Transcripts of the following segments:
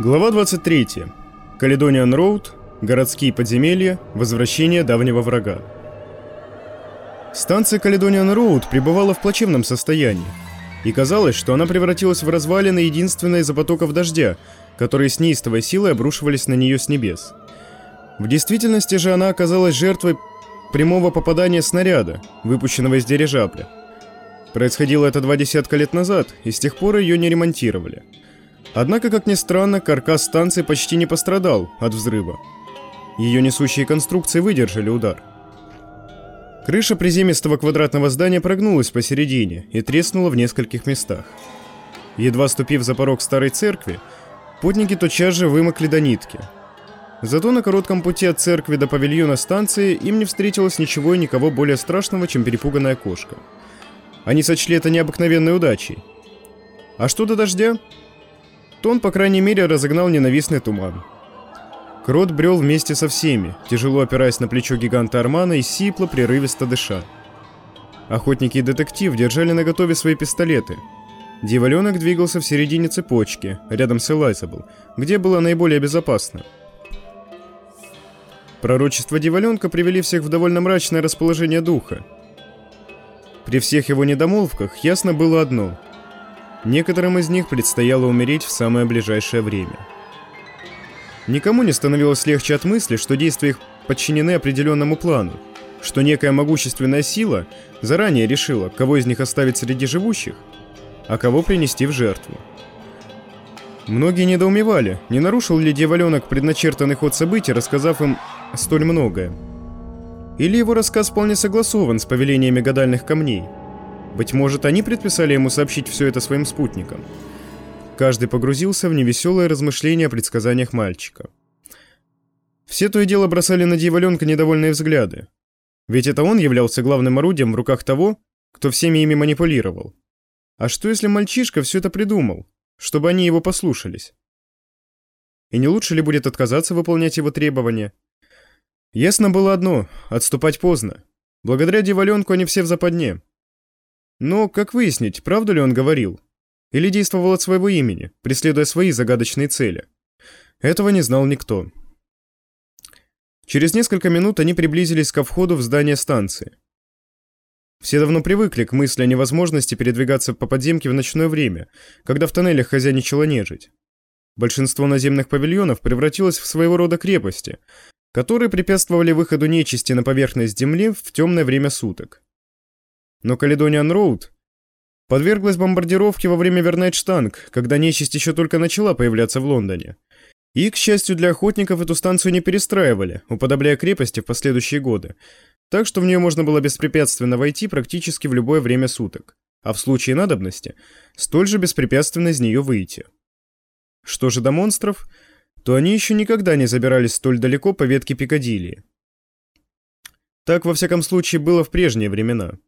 Глава 23. Каледониан Роуд. Городские подземелья. Возвращение давнего врага. Станция Каледониан Роуд пребывала в плачевном состоянии. И казалось, что она превратилась в развалины единственной из-за потоков дождя, которые с неистовой силой обрушивались на нее с небес. В действительности же она оказалась жертвой прямого попадания снаряда, выпущенного из дирижабля. Происходило это два десятка лет назад, и с тех пор ее не ремонтировали. Однако, как ни странно, каркас станции почти не пострадал от взрыва. Ее несущие конструкции выдержали удар. Крыша приземистого квадратного здания прогнулась посередине и треснула в нескольких местах. Едва ступив за порог старой церкви, путники тотчас же вымокли до нитки. Зато на коротком пути от церкви до павильона станции им не встретилось ничего и никого более страшного, чем перепуганная кошка. Они сочли это необыкновенной удачей. А что до дождя? То он, по крайней мере, разогнал ненавистный туман. Крот брел вместе со всеми, тяжело опираясь на плечо гиганта Армана и сипло, прерывисто дыша. Охотники и детектив держали наготове свои пистолеты. Дьяволенок двигался в середине цепочки, рядом с Элайзабл, где было наиболее безопасно. Пророчества Дьяволенка привели всех в довольно мрачное расположение духа. При всех его недомолвках ясно было одно – Некоторым из них предстояло умереть в самое ближайшее время. Никому не становилось легче от мысли, что действия их подчинены определенному плану, что некая могущественная сила заранее решила, кого из них оставить среди живущих, а кого принести в жертву. Многие недоумевали, не нарушил ли дьяволенок предначертанный ход событий, рассказав им столь многое. Или его рассказ вполне согласован с повелениями гадальных камней – быть может, они предписали ему сообщить все это своим спутникам. Каждый погрузился в невеселое размышление о предсказаниях мальчика. Все то и дело бросали на дьяволенка недовольные взгляды. Ведь это он являлся главным орудием в руках того, кто всеми ими манипулировал. А что если мальчишка все это придумал, чтобы они его послушались? И не лучше ли будет отказаться выполнять его требования? Ясно было одно — отступать поздно. Благодаря дьяволенку они все в западне. Но как выяснить, правду ли он говорил? Или действовал от своего имени, преследуя свои загадочные цели? Этого не знал никто. Через несколько минут они приблизились ко входу в здание станции. Все давно привыкли к мысли о невозможности передвигаться по подземке в ночное время, когда в тоннелях хозяйничала нежить. Большинство наземных павильонов превратилось в своего рода крепости, которые препятствовали выходу нечисти на поверхность земли в темное время суток. Но Каледониан Роуд подверглась бомбардировке во время Вернайтштанг, когда нечисть еще только начала появляться в Лондоне. И, к счастью для охотников, эту станцию не перестраивали, уподобляя крепости в последующие годы, так что в нее можно было беспрепятственно войти практически в любое время суток, а в случае надобности столь же беспрепятственно из нее выйти. Что же до монстров, то они еще никогда не забирались столь далеко по ветке Пикадилли. Так, во всяком случае, было в прежние времена.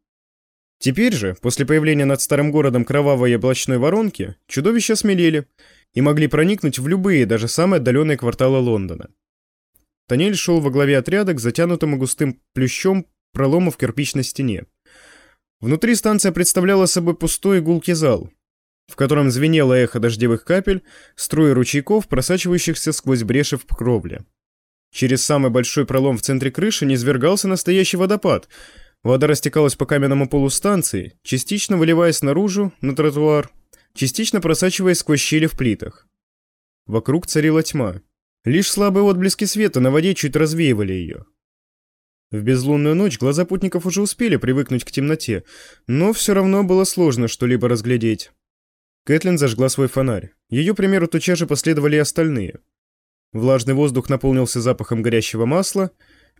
Теперь же, после появления над старым городом кровавой облачной воронки, чудовища смелели и могли проникнуть в любые, даже самые отдаленные кварталы Лондона. Тоннель шел во главе отряда к затянутому густым плющом пролому в кирпичной стене. Внутри станция представляла собой пустой гулкий зал, в котором звенело эхо дождевых капель, струи ручейков, просачивающихся сквозь бреши в кровле. Через самый большой пролом в центре крыши низвергался настоящий водопад — Вода растекалась по каменному полу станции, частично выливаясь наружу, на тротуар, частично просачиваясь сквозь щели в плитах. Вокруг царила тьма. Лишь слабые отблески света на воде чуть развеивали ее. В безлунную ночь глаза путников уже успели привыкнуть к темноте, но все равно было сложно что-либо разглядеть. Кэтлин зажгла свой фонарь. Ее примеру тотчас же последовали и остальные. Влажный воздух наполнился запахом горящего масла,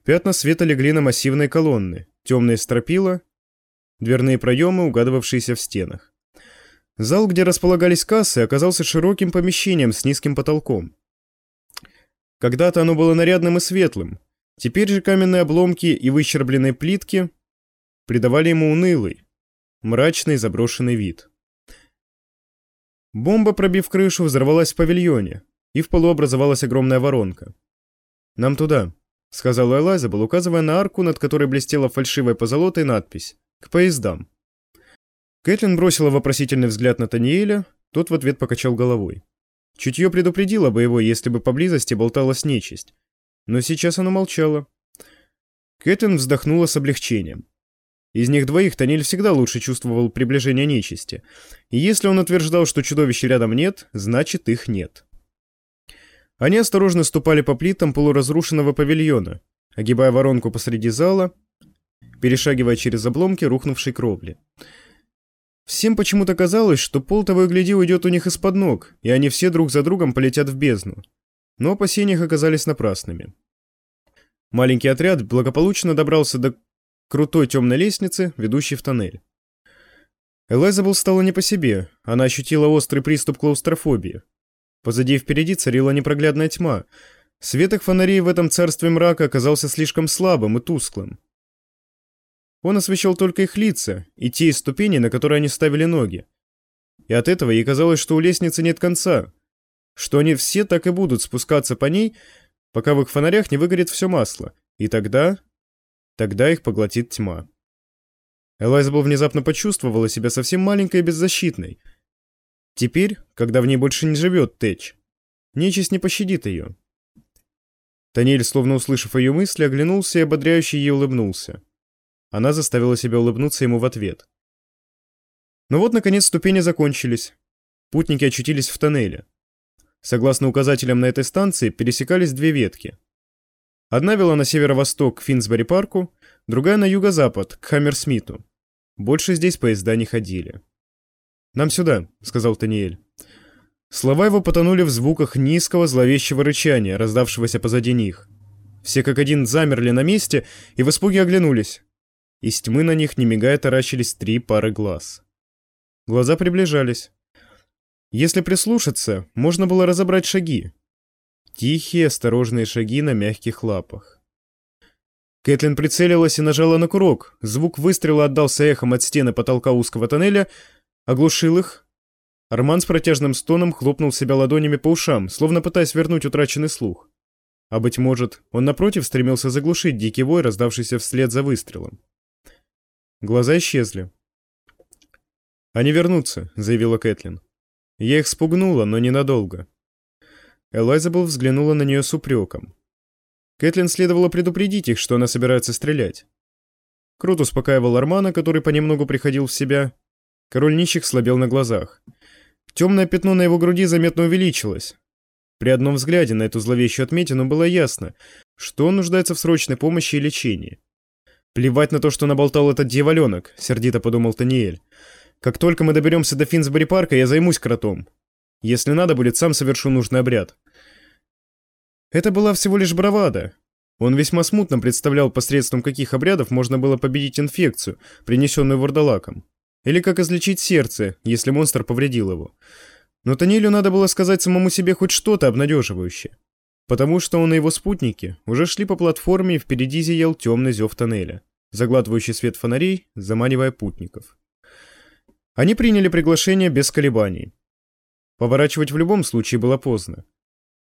пятна света легли на массивные колонны, темные стропила, дверные проемы, угадывавшиеся в стенах. Зал, где располагались кассы, оказался широким помещением с низким потолком. Когда-то оно было нарядным и светлым, теперь же каменные обломки и выщербленные плитки придавали ему унылый, мрачный заброшенный вид. Бомба, пробив крышу, взорвалась в павильоне, и в полу образовалась огромная воронка. «Нам туда», — сказала Элайзабел, указывая на арку, над которой блестела фальшивая позолотой надпись «К поездам». Кэтлин бросила вопросительный взгляд на Таниэля, тот в ответ покачал головой. Чутье предупредило бы его, если бы поблизости болталась нечисть. Но сейчас оно молчало. Кэтлин вздохнула с облегчением. Из них двоих Танель всегда лучше чувствовал приближение нечисти. И если он утверждал, что чудовища рядом нет, значит их нет. Они осторожно ступали по плитам полуразрушенного павильона, огибая воронку посреди зала, перешагивая через обломки рухнувшей кровли. Всем почему-то казалось, что пол того и гляди уйдет у них из-под ног, и они все друг за другом полетят в бездну. Но опасения их оказались напрасными. Маленький отряд благополучно добрался до крутой темной лестницы, ведущей в тоннель. Элайзабел стала не по себе, она ощутила острый приступ клаустрофобии. Позади и впереди царила непроглядная тьма. Свет их фонарей в этом царстве мрака оказался слишком слабым и тусклым. Он освещал только их лица и те ступени, на которые они ставили ноги. И от этого ей казалось, что у лестницы нет конца, что они все так и будут спускаться по ней, пока в их фонарях не выгорит все масло, и тогда Тогда их поглотит тьма. Элайзабел внезапно почувствовала себя совсем маленькой и беззащитной. Теперь, когда в ней больше не живет Тэч, нечисть не пощадит ее. Танель, словно услышав ее мысли, оглянулся и ободряюще ей улыбнулся. Она заставила себя улыбнуться ему в ответ. Но вот, наконец, ступени закончились. Путники очутились в тоннеле. Согласно указателям на этой станции, пересекались две ветки — Одна вела на северо-восток к Финсбери-парку, другая на юго-запад, к Хаммерсмиту. Больше здесь поезда не ходили. «Нам сюда», — сказал Таниэль. Слова его потонули в звуках низкого зловещего рычания, раздавшегося позади них. Все как один замерли на месте и в испуге оглянулись. Из тьмы на них, не мигая, таращились три пары глаз. Глаза приближались. Если прислушаться, можно было разобрать шаги. Тихие, осторожные шаги на мягких лапах. Кэтлин прицелилась и нажала на курок. Звук выстрела отдался эхом от стены потолка узкого тоннеля, оглушил их. Арман с протяжным стоном хлопнул себя ладонями по ушам, словно пытаясь вернуть утраченный слух. А быть может, он напротив стремился заглушить дикий вой, раздавшийся вслед за выстрелом. Глаза исчезли. «Они вернутся», — заявила Кэтлин. «Я их спугнула, но ненадолго. Элайзабел взглянула на нее с упреком. Кэтлин следовало предупредить их, что она собирается стрелять. Крут успокаивал Армана, который понемногу приходил в себя. Король нищих слабел на глазах. Темное пятно на его груди заметно увеличилось. При одном взгляде на эту зловещую отметину было ясно, что он нуждается в срочной помощи и лечении. «Плевать на то, что наболтал этот дьяволенок», — сердито подумал Таниэль. «Как только мы доберемся до Финсбери парка, я займусь кротом. Если надо будет, сам совершу нужный обряд. Это была всего лишь бравада. Он весьма смутно представлял, посредством каких обрядов можно было победить инфекцию, принесенную вурдалаком. Или как излечить сердце, если монстр повредил его. Но Танилю надо было сказать самому себе хоть что-то обнадеживающее. Потому что он и его спутники уже шли по платформе, и впереди зиял темный зев тоннеля, заглатывающий свет фонарей, заманивая путников. Они приняли приглашение без колебаний. Поворачивать в любом случае было поздно.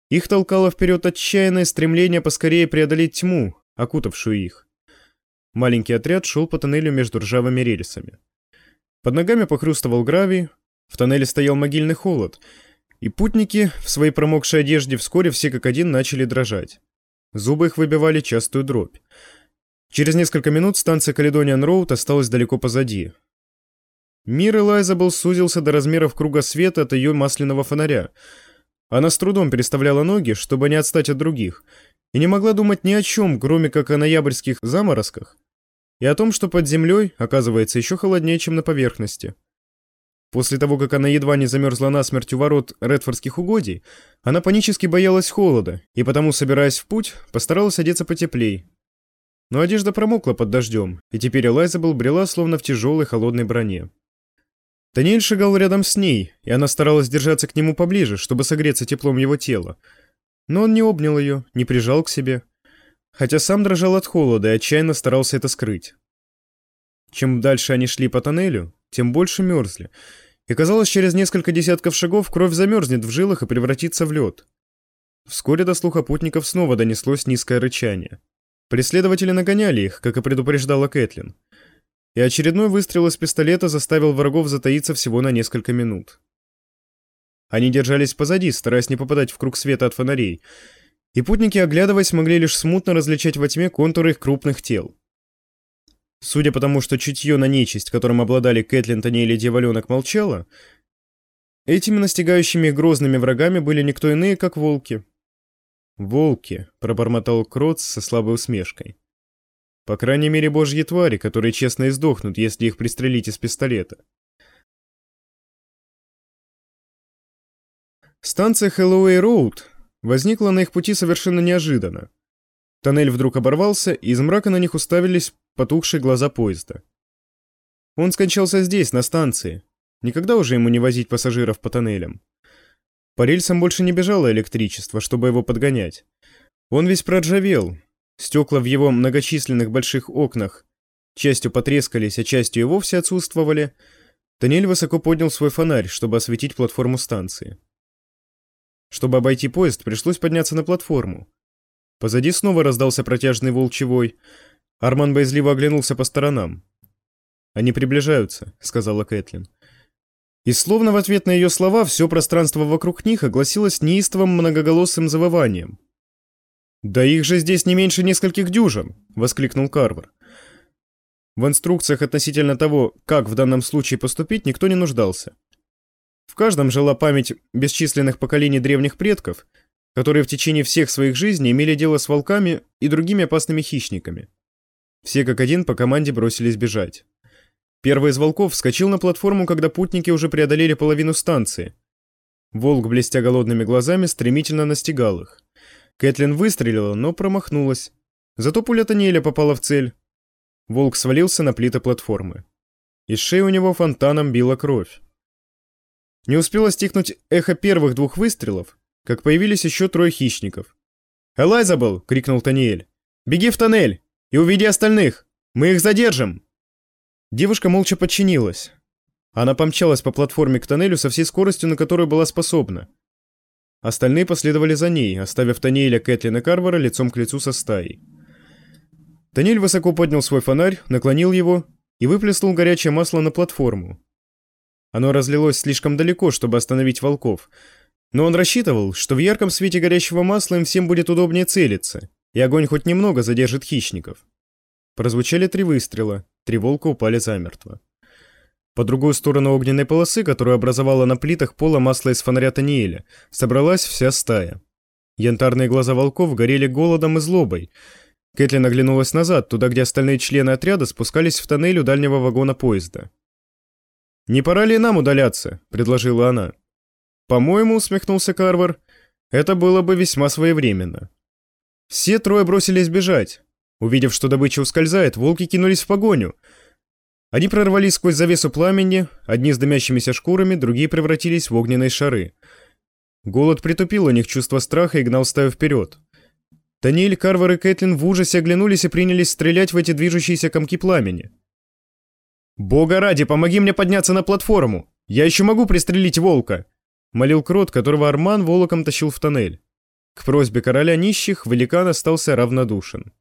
Их толкало вперед отчаянное стремление поскорее преодолеть тьму, окутавшую их. Маленький отряд шел по тоннелю между ржавыми рельсами. Под ногами похрустывал гравий, в тоннеле стоял могильный холод, и путники в своей промокшей одежде вскоре все как один начали дрожать. Зубы их выбивали частую дробь. Через несколько минут станция Каледониан Роуд осталась далеко позади, Мир Элайзабел сузился до размеров круга света от ее масляного фонаря. Она с трудом переставляла ноги, чтобы не отстать от других, и не могла думать ни о чем, кроме как о ноябрьских заморозках и о том, что под землей, оказывается, еще холоднее, чем на поверхности. После того, как она едва не замерзла насмерть у ворот Редфордских угодий, она панически боялась холода, и потому, собираясь в путь, постаралась одеться потеплей. Но одежда промокла под дождем, и теперь Элайзабел брела словно в тяжелой холодной броне. Таниэль шагал рядом с ней, и она старалась держаться к нему поближе, чтобы согреться теплом его тела. Но он не обнял ее, не прижал к себе, хотя сам дрожал от холода и отчаянно старался это скрыть. Чем дальше они шли по тоннелю, тем больше мерзли, и казалось, через несколько десятков шагов кровь замерзнет в жилах и превратится в лед. Вскоре до слуха путников снова донеслось низкое рычание. Преследователи нагоняли их, как и предупреждала Кэтлин и очередной выстрел из пистолета заставил врагов затаиться всего на несколько минут. Они держались позади, стараясь не попадать в круг света от фонарей, и путники, оглядываясь, могли лишь смутно различать во тьме контуры их крупных тел. Судя по тому, что чутье на нечисть, которым обладали Кэтлин, Таниэль и Дьяволенок, молчало, этими настигающими грозными врагами были никто иные, как волки. «Волки», — пробормотал Кроц со слабой усмешкой. «По крайней мере, божьи твари, которые честно издохнут, если их пристрелить из пистолета». Станция Хэллоуэй Роуд возникла на их пути совершенно неожиданно. Тоннель вдруг оборвался, и из мрака на них уставились потухшие глаза поезда. Он скончался здесь, на станции. Никогда уже ему не возить пассажиров по тоннелям. По рельсам больше не бежало электричество, чтобы его подгонять. Он весь проржавел. Стекла в его многочисленных больших окнах частью потрескались, а частью и вовсе отсутствовали. Тоннель высоко поднял свой фонарь, чтобы осветить платформу станции. Чтобы обойти поезд, пришлось подняться на платформу. Позади снова раздался протяжный волчий вой. Арман боязливо оглянулся по сторонам. «Они приближаются», — сказала Кэтлин. И словно в ответ на ее слова все пространство вокруг них огласилось неистовым многоголосым завыванием. «Да их же здесь не меньше нескольких дюжин!» — воскликнул Карвер. В инструкциях относительно того, как в данном случае поступить, никто не нуждался. В каждом жила память бесчисленных поколений древних предков, которые в течение всех своих жизней имели дело с волками и другими опасными хищниками. Все как один по команде бросились бежать. Первый из волков вскочил на платформу, когда путники уже преодолели половину станции. Волк, блестя голодными глазами, стремительно настигал их. Кэтлин выстрелила, но промахнулась. Зато пуля Таниэля попала в цель. Волк свалился на плиты платформы. Из шеи у него фонтаном била кровь. Не успело стихнуть эхо первых двух выстрелов, как появились еще трое хищников. «Элайзабел!» — крикнул Таниэль. «Беги в тоннель и уведи остальных! Мы их задержим!» Девушка молча подчинилась. Она помчалась по платформе к тоннелю со всей скоростью, на которую была способна. Остальные последовали за ней, оставив Таниэля, Кэтлин и Карвара лицом к лицу со стаей. Таниэль высоко поднял свой фонарь, наклонил его и выплеснул горячее масло на платформу, оно разлилось слишком далеко, чтобы остановить волков. Но он рассчитывал, что в ярком свете горящего масла им всем будет удобнее целиться, и огонь хоть немного задержит хищников. Прозвучали три выстрела, три волка упали замертво. По другую сторону огненной полосы, которую образовала на плитах пола масло из фонаря Таниэля, собралась вся стая. Янтарные глаза волков горели голодом и злобой. Кэтлин оглянулась назад, туда, где остальные члены отряда спускались в тоннель у дальнего вагона поезда. «Не пора ли нам удаляться?» — предложила она. «По-моему», — усмехнулся Карвар, — «это было бы весьма своевременно». Все трое бросились бежать. Увидев, что добыча ускользает, волки кинулись в погоню. Они прорвались сквозь завесу пламени, одни с дымящимися шкурами, другие превратились в огненные шары. Голод притупил у них чувство страха и гнал стаю вперед. Таниэль, Карвар и Кэтлин в ужасе оглянулись и принялись стрелять в эти движущиеся комки пламени. «Бога ради, помоги мне подняться на платформу! Я еще могу пристрелить волка!» Молил Крот, которого Арман волоком тащил в тоннель. К просьбе короля нищих великан остался равнодушен.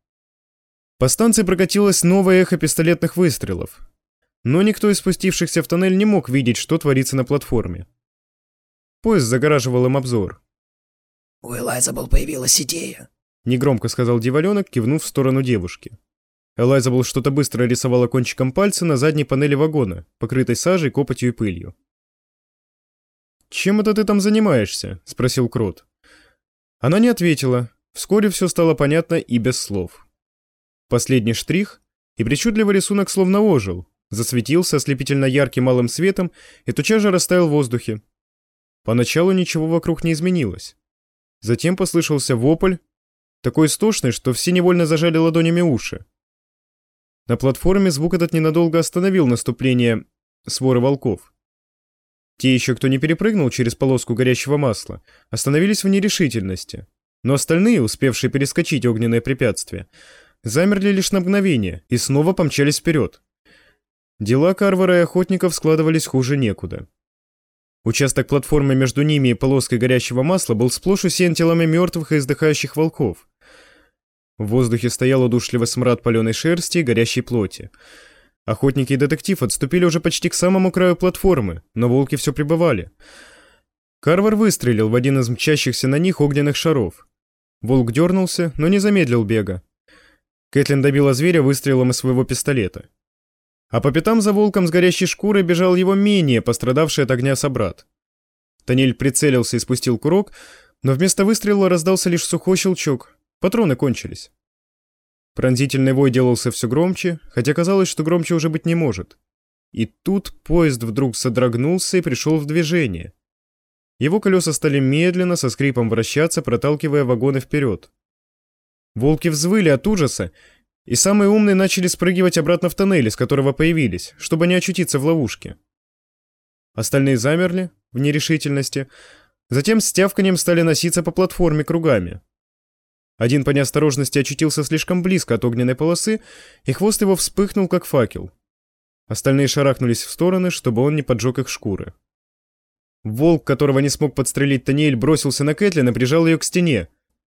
По станции прокатилось новое эхо пистолетных выстрелов. Но никто из спустившихся в тоннель не мог видеть, что творится на платформе. Поезд загораживал им обзор. «У Элайзабл появилась идея», — негромко сказал Диваленок, кивнув в сторону девушки. Элайзабл что-то быстро рисовала кончиком пальца на задней панели вагона, покрытой сажей, копотью и пылью. «Чем это ты там занимаешься?» — спросил Крот. Она не ответила. Вскоре все стало понятно и без слов. Последний штрих, и причудливый рисунок словно ожил, засветился ослепительно ярким малым светом и тотчас же растаял в воздухе. Поначалу ничего вокруг не изменилось. Затем послышался вопль, такой истошный, что все невольно зажали ладонями уши. На платформе звук этот ненадолго остановил наступление своры волков. Те еще, кто не перепрыгнул через полоску горящего масла, остановились в нерешительности, но остальные, успевшие перескочить огненное препятствие, замерли лишь на мгновение и снова помчались вперед. Дела Карвара и охотников складывались хуже некуда. Участок платформы между ними и полоской горящего масла был сплошь усеян телами мертвых и издыхающих волков. В воздухе стоял удушливый смрад паленой шерсти и горящей плоти. Охотники и детектив отступили уже почти к самому краю платформы, но волки все пребывали. Карвар выстрелил в один из мчащихся на них огненных шаров. Волк дернулся, но не замедлил бега. Кэтлин добила зверя выстрелом из своего пистолета. А по пятам за волком с горящей шкурой бежал его менее пострадавший от огня собрат. Танель прицелился и спустил курок, но вместо выстрела раздался лишь сухой щелчок. Патроны кончились. Пронзительный вой делался все громче, хотя казалось, что громче уже быть не может. И тут поезд вдруг содрогнулся и пришел в движение. Его колеса стали медленно, со скрипом вращаться, проталкивая вагоны вперед. Волки взвыли от ужаса, и самые умные начали спрыгивать обратно в тоннель, из которого появились, чтобы не очутиться в ловушке. Остальные замерли в нерешительности, затем с тявканием стали носиться по платформе кругами. Один по неосторожности очутился слишком близко от огненной полосы, и хвост его вспыхнул, как факел. Остальные шарахнулись в стороны, чтобы он не поджег их шкуры. Волк, которого не смог подстрелить Таниэль, бросился на Кэтлин и прижал ее к стене.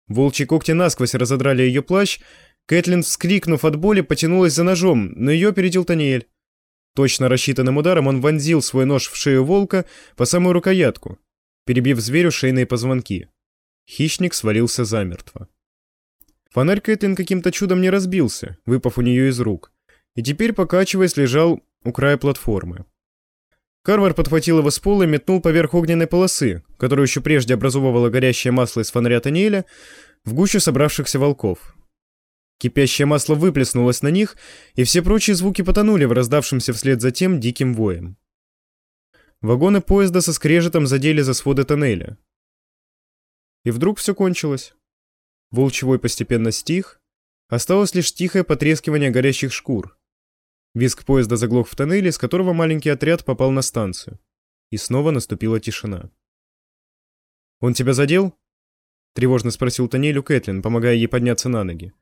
Волчьи когти насквозь разодрали ее плащ. Кэтлин, вскрикнув от боли, потянулась за ножом, но ее опередил Таниэль. Точно рассчитанным ударом он вонзил свой нож в шею волка по самую рукоятку, перебив зверю шейные позвонки. Хищник свалился замертво. Фонарь Кэтлин каким-то чудом не разбился, выпав у нее из рук, и теперь, покачиваясь, лежал у края платформы. Карвар подхватил его с пола и метнул поверх огненной полосы, которую еще прежде образовывало горящее масло из фонаря Таниэля, в гущу собравшихся волков. Кипящее масло выплеснулось на них, и все прочие звуки потонули в раздавшемся вслед за тем диким воем. Вагоны поезда со скрежетом задели за своды тоннеля. И вдруг все кончилось. Волчевой постепенно стих, осталось лишь тихое потрескивание горящих шкур. Визг поезда заглох в тоннеле, с которого маленький отряд попал на станцию. И снова наступила тишина. «Он тебя задел?» — тревожно спросил Танелю Кэтлин, помогая ей подняться на ноги.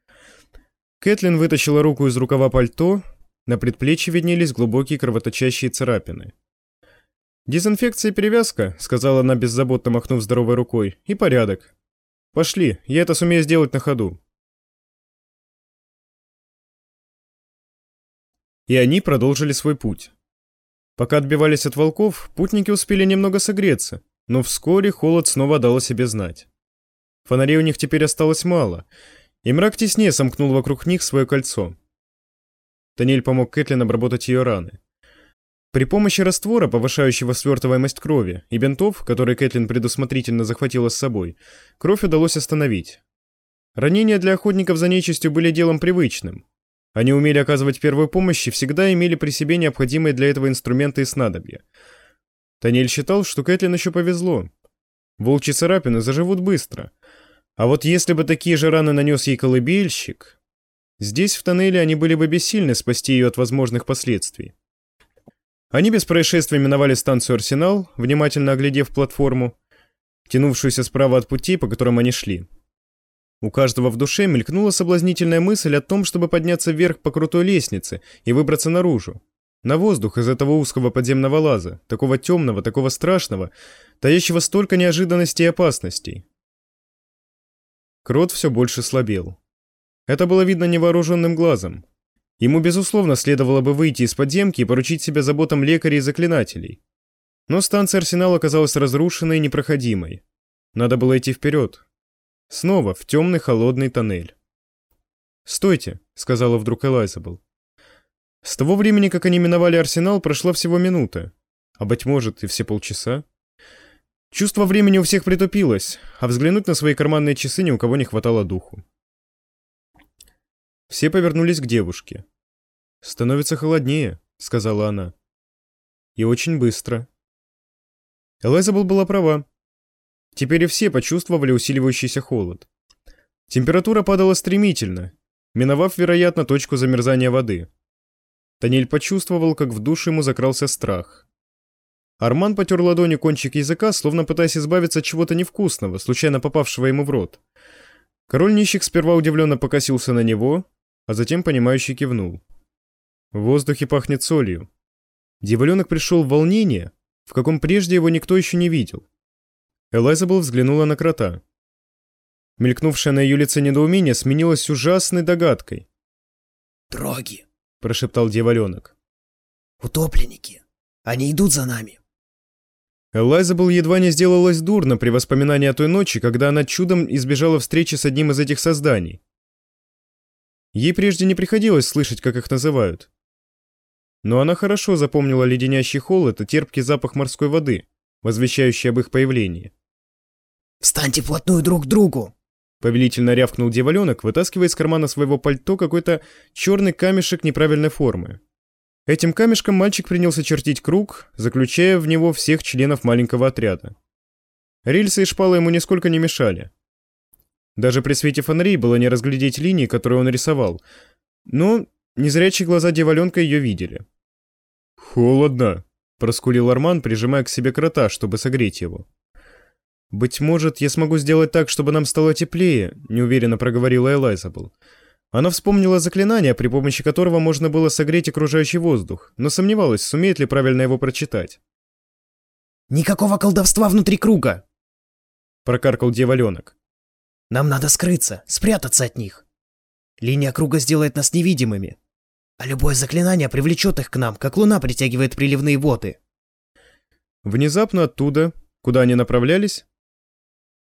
Кэтлин вытащила руку из рукава пальто, на предплечье виднелись глубокие кровоточащие царапины. «Дезинфекция и перевязка», — сказала она, беззаботно махнув здоровой рукой, — «и порядок. Пошли, я это сумею сделать на ходу». И они продолжили свой путь. Пока отбивались от волков, путники успели немного согреться, но вскоре холод снова дал о себе знать. Фонарей у них теперь осталось мало, и мрак теснее сомкнул вокруг них свое кольцо. Танель помог Кэтлин обработать ее раны. При помощи раствора, повышающего свертываемость крови, и бинтов, которые Кэтлин предусмотрительно захватила с собой, кровь удалось остановить. Ранения для охотников за нечистью были делом привычным. Они умели оказывать первую помощь и всегда имели при себе необходимые для этого инструменты и снадобья. Танель считал, что Кэтлин еще повезло. Волчьи царапины заживут быстро. А вот если бы такие же раны нанес ей колыбельщик... Здесь, в тоннеле, они были бы бессильны спасти ее от возможных последствий. Они без происшествий миновали станцию «Арсенал», внимательно оглядев платформу, тянувшуюся справа от пути, по которым они шли. У каждого в душе мелькнула соблазнительная мысль о том, чтобы подняться вверх по крутой лестнице и выбраться наружу. На воздух из этого узкого подземного лаза, такого темного, такого страшного, таящего столько неожиданностей и опасностей. Крот все больше слабел. Это было видно невооруженным глазом. Ему, безусловно, следовало бы выйти из подземки и поручить себя заботам лекарей и заклинателей. Но станция Арсенал оказалась разрушенной и непроходимой. Надо было идти вперед. Снова в темный холодный тоннель. «Стойте», — сказала вдруг Элайзабл. С того времени, как они миновали Арсенал, прошла всего минута. А, быть может, и все полчаса. Чувство времени у всех притупилось, а взглянуть на свои карманные часы ни у кого не хватало духу. Все повернулись к девушке. «Становится холоднее», — сказала она. «И очень быстро». Элайзабел была права. Теперь и все почувствовали усиливающийся холод. Температура падала стремительно, миновав, вероятно, точку замерзания воды. Танель почувствовал, как в душу ему закрался страх. Арман потер ладонью кончик языка, словно пытаясь избавиться от чего-то невкусного, случайно попавшего ему в рот. Король нищих сперва удивленно покосился на него, а затем понимающе кивнул. В воздухе пахнет солью. Дьяволенок пришел в волнение, в каком прежде его никто еще не видел. Элайзабел взглянула на крота. Мелькнувшее на ее лице недоумение сменилось ужасной догадкой. «Дроги», — прошептал дьяволенок. «Утопленники. Они идут за нами». Элайзабел едва не сделалась дурно при воспоминании о той ночи, когда она чудом избежала встречи с одним из этих созданий. Ей прежде не приходилось слышать, как их называют. Но она хорошо запомнила леденящий холод и терпкий запах морской воды, возвещающий об их появлении. «Встаньте вплотную друг к другу!» Повелительно рявкнул дьяволенок, вытаскивая из кармана своего пальто какой-то черный камешек неправильной формы. Этим камешком мальчик принялся чертить круг, заключая в него всех членов маленького отряда. Рельсы и шпалы ему нисколько не мешали. Даже при свете фонарей было не разглядеть линии, которые он рисовал, но незрячие глаза дьяволенка ее видели. «Холодно», — проскулил Арман, прижимая к себе крота, чтобы согреть его. «Быть может, я смогу сделать так, чтобы нам стало теплее», — неуверенно проговорила Элайзабл. Она вспомнила заклинание, при помощи которого можно было согреть окружающий воздух, но сомневалась, сумеет ли правильно его прочитать. «Никакого колдовства внутри круга!» — прокаркал дьяволенок. «Нам надо скрыться, спрятаться от них. Линия круга сделает нас невидимыми, а любое заклинание привлечет их к нам, как луна притягивает приливные воды». Внезапно оттуда, куда они направлялись,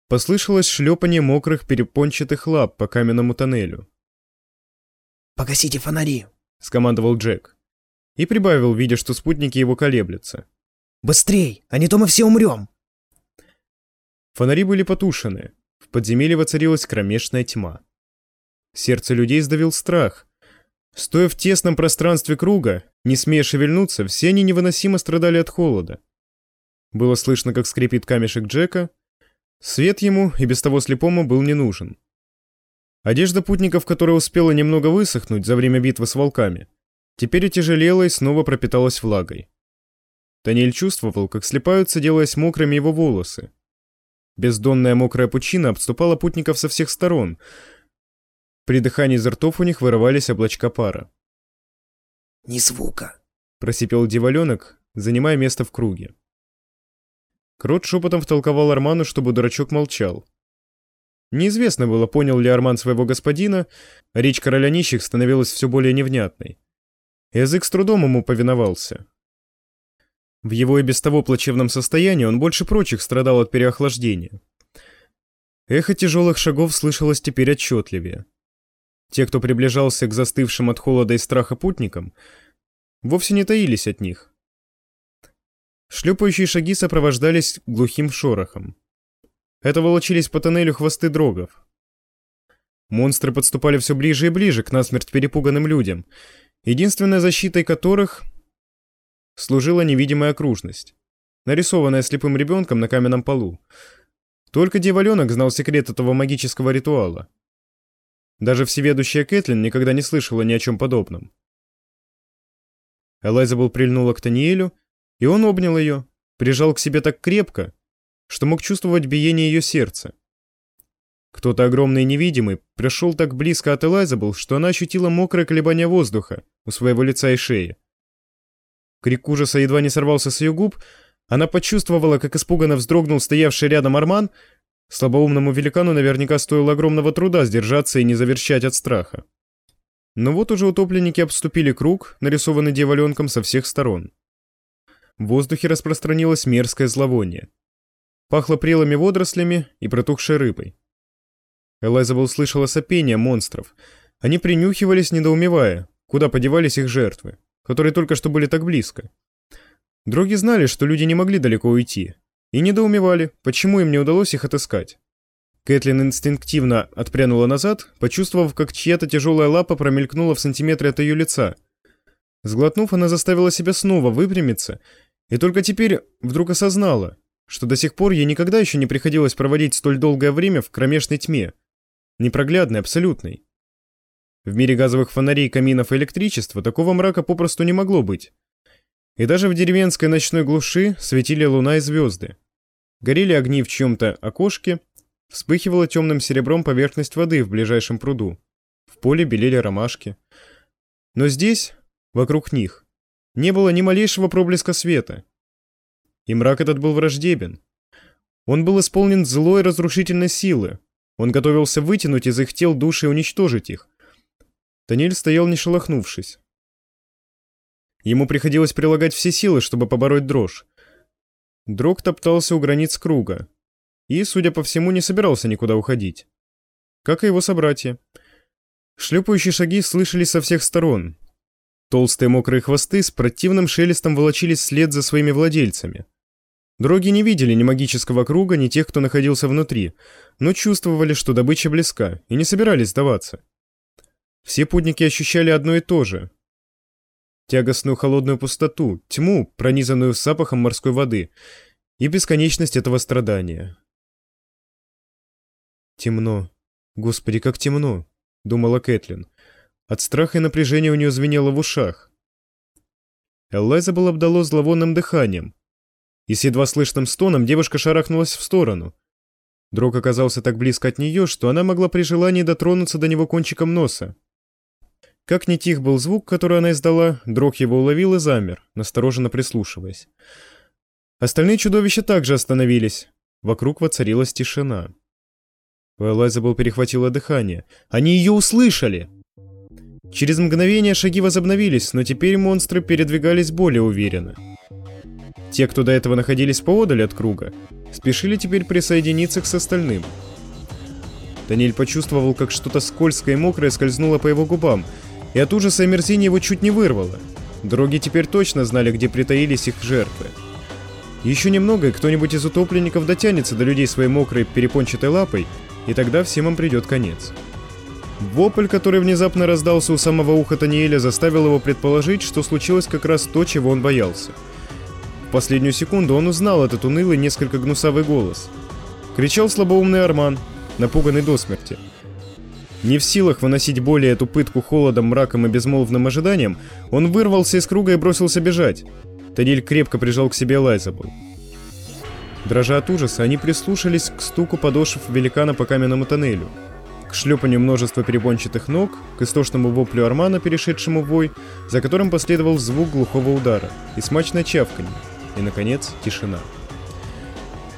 послышалось шлепание мокрых перепончатых лап по каменному тоннелю. «Погасите фонари», — скомандовал Джек. И прибавил, видя, что спутники его колеблются. «Быстрей, а не то мы все умрем!» Фонари были потушены. Подземелье воцарилась кромешная тьма. Сердце людей сдавил страх. Стоя в тесном пространстве круга, не смея шевельнуться, все они невыносимо страдали от холода. Было слышно, как скрипит камешек Джека. Свет ему, и без того слепому, был не нужен. Одежда путников, которая успела немного высохнуть за время битвы с волками, теперь утяжелела и снова пропиталась влагой. Танель чувствовал, как слепаются, делаясь мокрыми его волосы. Бездонная мокрая пучина обступала путников со всех сторон. При дыхании изо ртов у них вырывались облачка пара. «Ни звука», — просипел дьяволенок, занимая место в круге. Крот шепотом втолковал Арману, чтобы дурачок молчал. Неизвестно было, понял ли Арман своего господина, речь короля нищих становилась все более невнятной. Язык с трудом ему повиновался. В его и без того плачевном состоянии он больше прочих страдал от переохлаждения. Эхо тяжелых шагов слышалось теперь отчетливее. Те, кто приближался к застывшим от холода и страха путникам, вовсе не таились от них. Шлепающие шаги сопровождались глухим шорохом. Это волочились по тоннелю хвосты дрогов. Монстры подступали все ближе и ближе к насмерть перепуганным людям, единственной защитой которых служила невидимая окружность, нарисованная слепым ребенком на каменном полу. Только дьяволенок знал секрет этого магического ритуала. Даже всеведущая Кэтлин никогда не слышала ни о чем подобном. Элайзабел прильнула к Таниэлю, и он обнял ее, прижал к себе так крепко, что мог чувствовать биение ее сердца. Кто-то огромный и невидимый пришел так близко от Элайзабл, что она ощутила мокрое колебание воздуха у своего лица и шеи. Крик ужаса едва не сорвался с ее губ, она почувствовала, как испуганно вздрогнул стоявший рядом Арман, слабоумному великану наверняка стоило огромного труда сдержаться и не заверщать от страха. Но вот уже утопленники обступили круг, нарисованный дьяволенком со всех сторон. В воздухе распространилось мерзкое зловоние. Пахло прелыми водорослями и протухшей рыбой. Элайзабел слышала сопение монстров. Они принюхивались, недоумевая, куда подевались их жертвы, которые только что были так близко. Дроги знали, что люди не могли далеко уйти, и недоумевали, почему им не удалось их отыскать. Кэтлин инстинктивно отпрянула назад, почувствовав, как чья-то тяжелая лапа промелькнула в сантиметре от ее лица. Сглотнув, она заставила себя снова выпрямиться, и только теперь вдруг осознала, что до сих пор ей никогда еще не приходилось проводить столь долгое время в кромешной тьме. Непроглядной, абсолютной. В мире газовых фонарей, каминов и электричества такого мрака попросту не могло быть. И даже в деревенской ночной глуши светили луна и звезды. Горели огни в чем-то окошке, вспыхивала темным серебром поверхность воды в ближайшем пруду. В поле белели ромашки. Но здесь, вокруг них, не было ни малейшего проблеска света, и мрак этот был враждебен. Он был исполнен злой разрушительной силы. Он готовился вытянуть из их тел души и уничтожить их. Танель стоял не шелохнувшись. Ему приходилось прилагать все силы, чтобы побороть дрожь. Дрог топтался у границ круга и, судя по всему, не собирался никуда уходить. Как и его собратья. Шлепающие шаги слышались со всех сторон. Толстые мокрые хвосты с противным шелестом волочились вслед за своими владельцами. Дроги не видели ни магического круга, ни тех, кто находился внутри, но чувствовали, что добыча близка, и не собирались сдаваться. Все путники ощущали одно и то же. Тягостную холодную пустоту, тьму, пронизанную запахом морской воды, и бесконечность этого страдания. «Темно. Господи, как темно!» — думала Кэтлин. От страха и напряжения у нее звенело в ушах. Элайзабел обдало зловонным дыханием. И с едва слышным стоном девушка шарахнулась в сторону. Дрог оказался так близко от нее, что она могла при желании дотронуться до него кончиком носа. Как ни тих был звук, который она издала, Дрог его уловил и замер, настороженно прислушиваясь. Остальные чудовища также остановились. Вокруг воцарилась тишина. У Элайзабел перехватило дыхание. Они ее услышали! Через мгновение шаги возобновились, но теперь монстры передвигались более уверенно. Те, кто до этого находились поодаль от круга, спешили теперь присоединиться к остальным. Даниэль почувствовал, как что-то скользкое и мокрое скользнуло по его губам, и от ужаса и мерзения его чуть не вырвало. Дроги теперь точно знали, где притаились их жертвы. Еще немного, и кто-нибудь из утопленников дотянется до людей своей мокрой перепончатой лапой, и тогда всем им придет конец. Вопль, который внезапно раздался у самого уха Таниэля, заставил его предположить, что случилось как раз то, чего он боялся. В последнюю секунду он узнал этот унылый, несколько гнусавый голос. Кричал слабоумный Арман, напуганный до смерти. Не в силах выносить более эту пытку холодом, мраком и безмолвным ожиданием, он вырвался из круга и бросился бежать. Таниэль крепко прижал к себе Лайзабл. Дрожа от ужаса, они прислушались к стуку подошв великана по каменному тоннелю, к шлепанию множества перепончатых ног, к истошному воплю Армана, перешедшему в вой, за которым последовал звук глухого удара и смачное чавканье, и, наконец, тишина.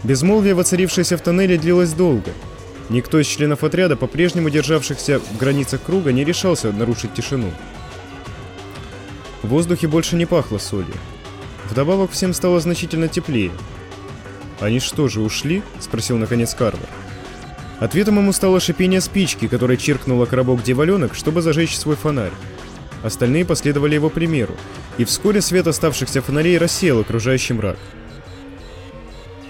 Безмолвие, воцарившееся в тоннеле, длилось долго. Никто из членов отряда, по-прежнему державшихся в границах круга, не решался нарушить тишину. В воздухе больше не пахло солью. Вдобавок всем стало значительно теплее, «Они что же, ушли?» — спросил наконец Карвер. Ответом ему стало шипение спички, которая чиркнула коробок дьяволенок, чтобы зажечь свой фонарь. Остальные последовали его примеру, и вскоре свет оставшихся фонарей рассеял окружающий мрак.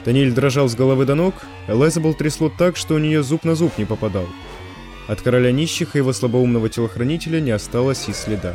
Даниэль дрожал с головы до ног, Элайзабел трясло так, что у нее зуб на зуб не попадал. От короля нищих и его слабоумного телохранителя не осталось и следа.